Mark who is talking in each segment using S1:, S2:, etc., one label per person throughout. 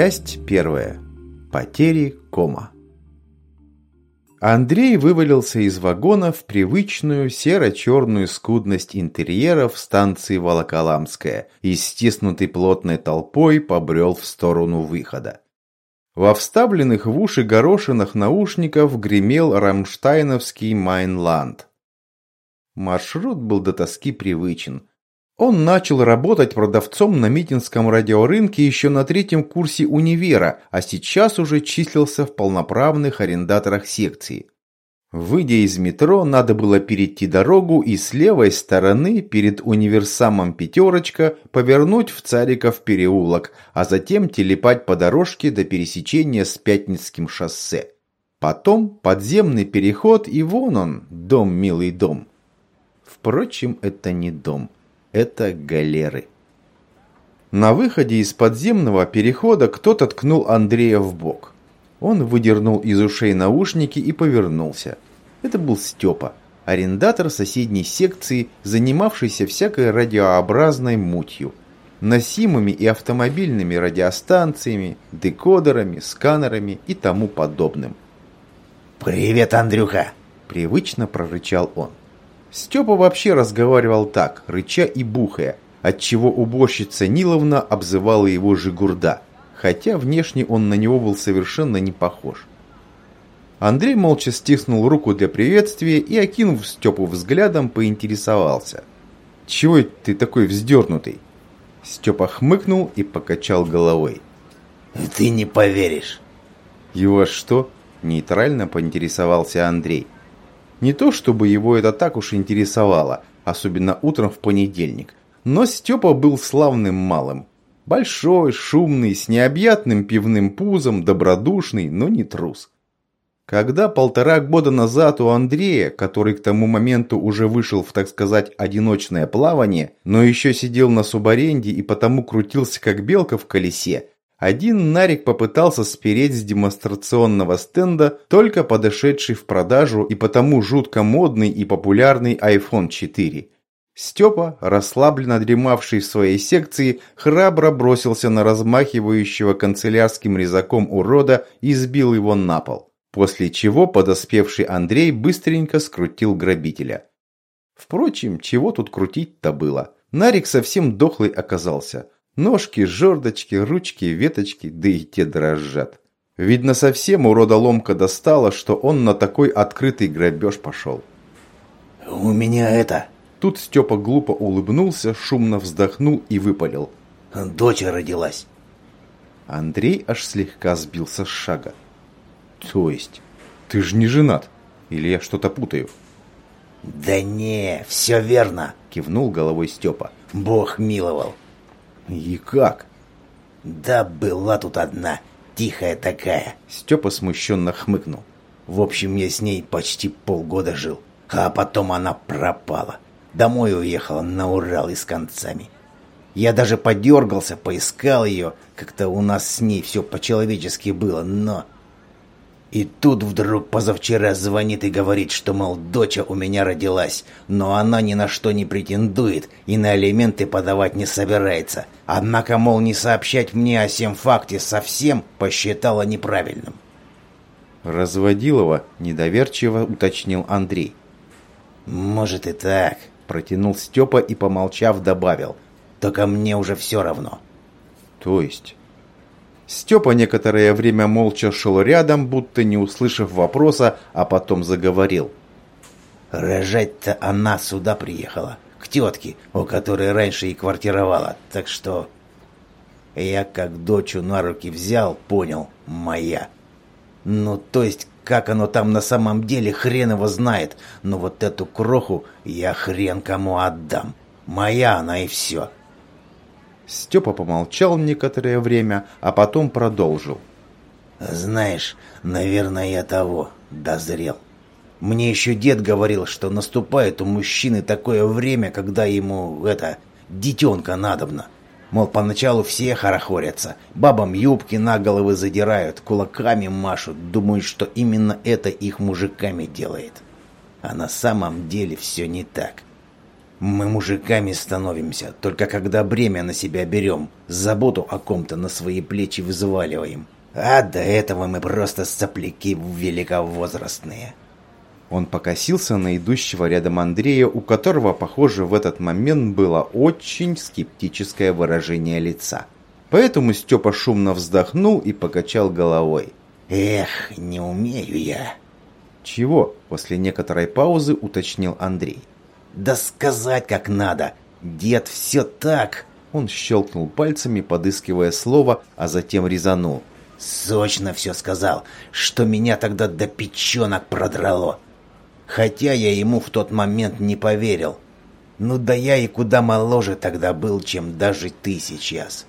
S1: Часть первая. Потери кома. Андрей вывалился из вагона в привычную серо-черную скудность интерьеров станции Волоколамская и, стиснутый плотной толпой, побрел в сторону выхода. Во вставленных в уши горошинах наушников гремел рамштайновский «Майнланд». Маршрут был до тоски привычен. Он начал работать продавцом на Митинском радиорынке еще на третьем курсе универа, а сейчас уже числился в полноправных арендаторах секции. Выйдя из метро, надо было перейти дорогу и с левой стороны перед универсамом «Пятерочка» повернуть в Цариков переулок, а затем телепать по дорожке до пересечения с Пятницким шоссе. Потом подземный переход и вон он, дом милый дом. Впрочем, это не дом это галеры. На выходе из подземного перехода кто-то ткнул Андрея в бок. Он выдернул из ушей наушники и повернулся. Это был Степа, арендатор соседней секции, занимавшийся всякой радиообразной мутью. Носимыми и автомобильными радиостанциями, декодерами, сканерами и тому подобным.
S2: «Привет, Андрюха!»
S1: – привычно прорычал он. Степа вообще разговаривал так, рыча и бухая, отчего уборщица Ниловна обзывала его Жигурда, хотя внешне он на него был совершенно не похож. Андрей молча стиснул руку для приветствия и, окинув Степу взглядом, поинтересовался. «Чего ты такой вздернутый?» Степа хмыкнул и покачал головой.
S2: «Ты не поверишь».
S1: «Его что?» – нейтрально поинтересовался Андрей. Не то чтобы его это так уж интересовало, особенно утром в понедельник. Но Степа был славным малым. Большой, шумный, с необъятным пивным пузом, добродушный, но не трус. Когда полтора года назад у Андрея, который к тому моменту уже вышел в, так сказать, одиночное плавание, но еще сидел на субаренде и потому крутился как белка в колесе, один Нарик попытался спереть с демонстрационного стенда только подошедший в продажу и потому жутко модный и популярный iPhone 4. Степа, расслабленно дремавший в своей секции, храбро бросился на размахивающего канцелярским резаком урода и сбил его на пол. После чего подоспевший Андрей быстренько скрутил грабителя. Впрочем, чего тут крутить-то было? Нарик совсем дохлый оказался – Ножки, жердочки, ручки, веточки, да и те дрожат. Видно, совсем урода ломка достала, что он на такой открытый грабеж пошел.
S2: «У меня это...»
S1: Тут Степа глупо улыбнулся, шумно вздохнул и выпалил.
S2: «Дочь родилась».
S1: Андрей аж слегка сбился с шага. «То есть, ты же не женат? Или я что-то путаю?»
S2: «Да не, все верно», —
S1: кивнул головой Степа.
S2: «Бог миловал».
S1: «И как?»
S2: «Да была тут одна, тихая такая».
S1: Степа смущенно хмыкнул.
S2: «В общем, я с ней почти полгода жил, а потом она пропала. Домой уехала на Урал и с концами. Я даже подергался, поискал ее, как-то у нас с ней все по-человечески было, но и тут вдруг позавчера звонит и говорит, что, мол, доча у меня родилась, но она ни на что не претендует и на алименты подавать не собирается. Однако, мол, не сообщать мне о всем факте совсем посчитала неправильным.
S1: Разводилова недоверчиво уточнил Андрей.
S2: «Может и так», — протянул Степа и, помолчав, добавил. «Только мне уже все равно».
S1: «То есть?» Степа некоторое время молча шел рядом, будто не услышав вопроса, а потом заговорил.
S2: «Рожать-то она сюда приехала, к тетке, у которой раньше и квартировала, так что...» Я как дочу на руки взял, понял, моя. Ну, то есть, как оно там на самом деле, хрен его знает, но вот эту кроху я хрен кому отдам. Моя она и все.
S1: Степа помолчал некоторое время, а потом продолжил.
S2: «Знаешь, наверное, я того дозрел. Мне еще дед говорил, что наступает у мужчины такое время, когда ему, это, детенка надобно. Мол, поначалу все хорохорятся, бабам юбки на головы задирают, кулаками машут, думают, что именно это их мужиками делает. А на самом деле все не так.
S1: Мы мужиками становимся, только когда бремя на себя берем, заботу о ком-то на свои плечи взваливаем. А до этого мы просто сопляки великовозрастные.
S2: Он покосился на идущего рядом Андрея, у которого, похоже, в этот момент было очень скептическое выражение лица. Поэтому Степа шумно вздохнул и покачал головой.
S1: «Эх, не умею я».
S2: «Чего?» – после некоторой паузы уточнил Андрей.
S1: «Да сказать как надо. Дед, все так».
S2: Он щелкнул пальцами, подыскивая слово, а затем резанул.
S1: «Сочно все сказал, что меня тогда до печенок продрало. Хотя я ему в тот момент не поверил. Ну да я и куда моложе тогда был, чем даже ты сейчас.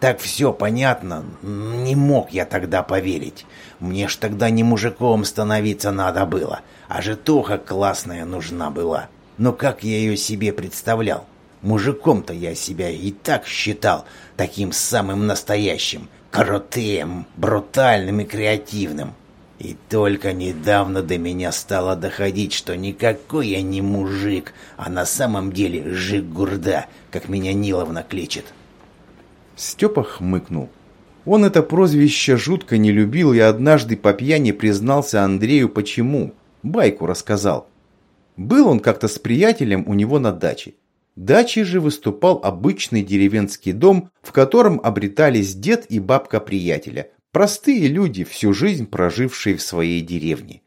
S1: Так все понятно, не мог я тогда поверить. Мне ж тогда не мужиком становиться надо было, а житуха классная нужна была. Но как я ее себе представлял? Мужиком-то я себя и так считал, таким самым настоящим, крутым, брутальным и креативным. И только недавно до меня стало доходить, что никакой я не мужик, а на самом деле жик-гурда, как меня Ниловна кличет.
S2: Степа хмыкнул. Он это прозвище жутко не любил и однажды по пьяни признался Андрею почему. Байку рассказал. Был он как-то с приятелем у него на даче. Дачей же выступал обычный деревенский дом, в котором обретались дед и бабка приятеля, Простые люди, всю жизнь прожившие в своей деревне.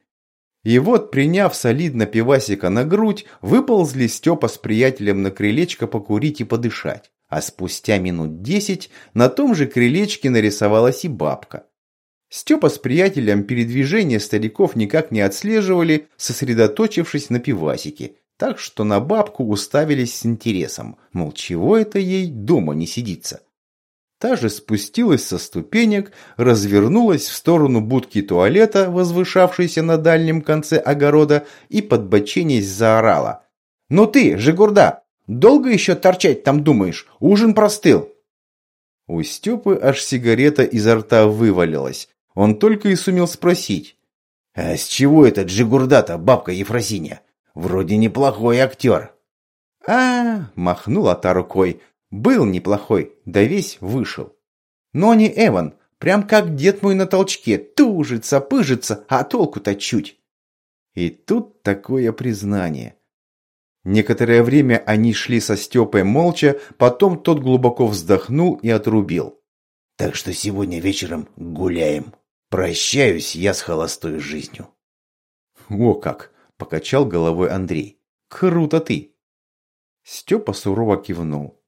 S2: И вот, приняв солидно пивасика на грудь, выползли Степа с приятелем на крылечко покурить и подышать. А спустя минут десять на том же крылечке нарисовалась и бабка. Степа с приятелем передвижения стариков никак не отслеживали, сосредоточившись на пивасике, так что на бабку уставились с интересом, мол, чего это ей дома не сидится. Та же спустилась со ступенек, развернулась в сторону будки туалета, возвышавшейся на дальнем конце огорода, и подбоченясь заорала. «Ну ты, Жигурда, долго еще торчать там думаешь? Ужин простыл!» У Степы аж сигарета изо рта вывалилась. Он только и сумел спросить.
S1: «А с чего этот Жигурда-то, бабка Ефросинья? Вроде неплохой актер».
S2: «А, — махнула та рукой, был неплохой, да весь вышел. Но не Эван, прям как дед мой на толчке, тужится, пыжится, а толку-то чуть. И тут такое признание. Некоторое время они шли со Степой молча, потом тот глубоко вздохнул и отрубил.
S1: «Так что сегодня вечером гуляем. Прощаюсь я с холостой жизнью».
S2: «О как!» – покачал головой Андрей. «Круто ты!» Степа сурово кивнул.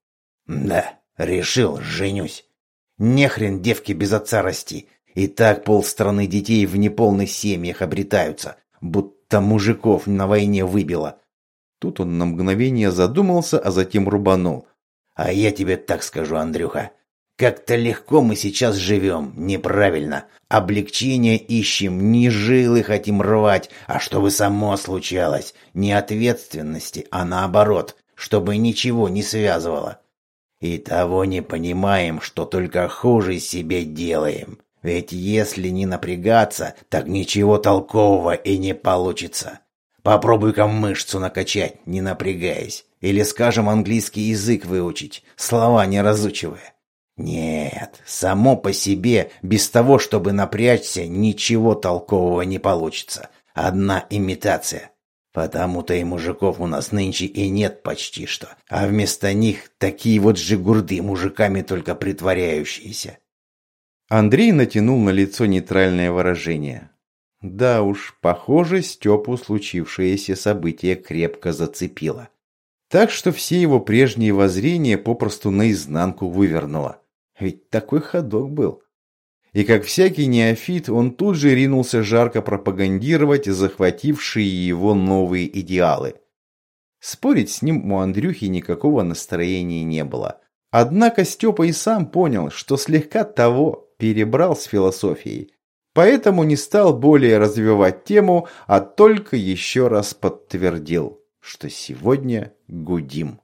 S1: Да, решил, женюсь. Нехрен девки без отца расти. И так полстраны детей в неполных семьях обретаются, будто мужиков на войне выбило.
S2: Тут он на мгновение задумался, а затем рубанул.
S1: А я тебе так скажу, Андрюха. Как-то легко мы сейчас живем, неправильно. Облегчение ищем, не жилы хотим рвать, а чтобы само случалось. Не ответственности, а наоборот, чтобы ничего не связывало. И того не понимаем, что только хуже себе делаем. Ведь если не напрягаться, так ничего толкового и не получится. Попробуй-ка мышцу накачать, не напрягаясь. Или, скажем, английский язык выучить, слова не разучивая. Нет, само по себе, без того, чтобы напрячься, ничего толкового не получится. Одна имитация. Потому-то и мужиков у нас нынче и нет почти что. А вместо них такие вот жигурды, мужиками только притворяющиеся.
S2: Андрей натянул на лицо нейтральное выражение. Да уж, похоже, Степу случившееся событие крепко зацепило. Так что все его прежние воззрения попросту наизнанку вывернуло. Ведь такой ходок был. И как всякий неофит, он тут же ринулся жарко пропагандировать захватившие его новые идеалы. Спорить с ним у Андрюхи никакого настроения не было. Однако Степа и сам понял, что слегка того перебрал с философией. Поэтому не стал более развивать тему, а только еще раз подтвердил, что сегодня гудим.